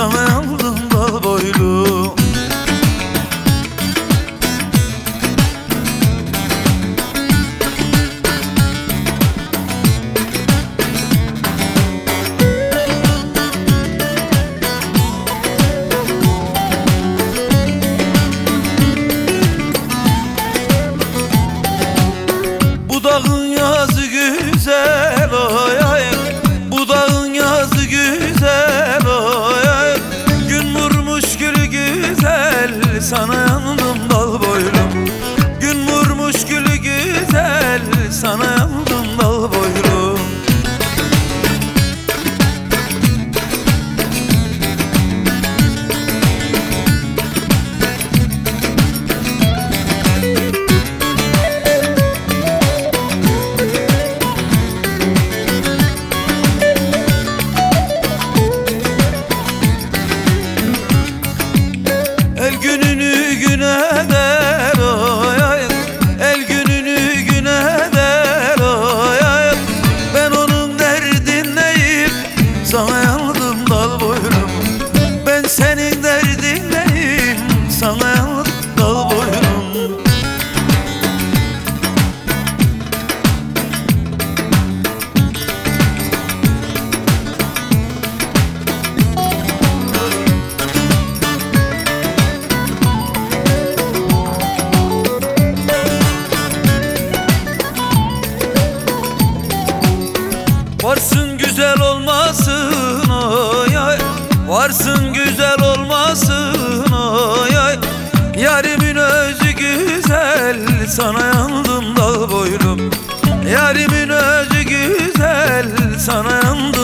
somehow Sana yandım dal gününü güne der oy ay. El gününü güne der oy ay. Ben onun derdindeyim. Sana yandım dal boylum Ben senin Varsın güzel olmasın oy ay. Yarimin özü güzel Sana yandım dal boylum Yarimin özü güzel Sana yandım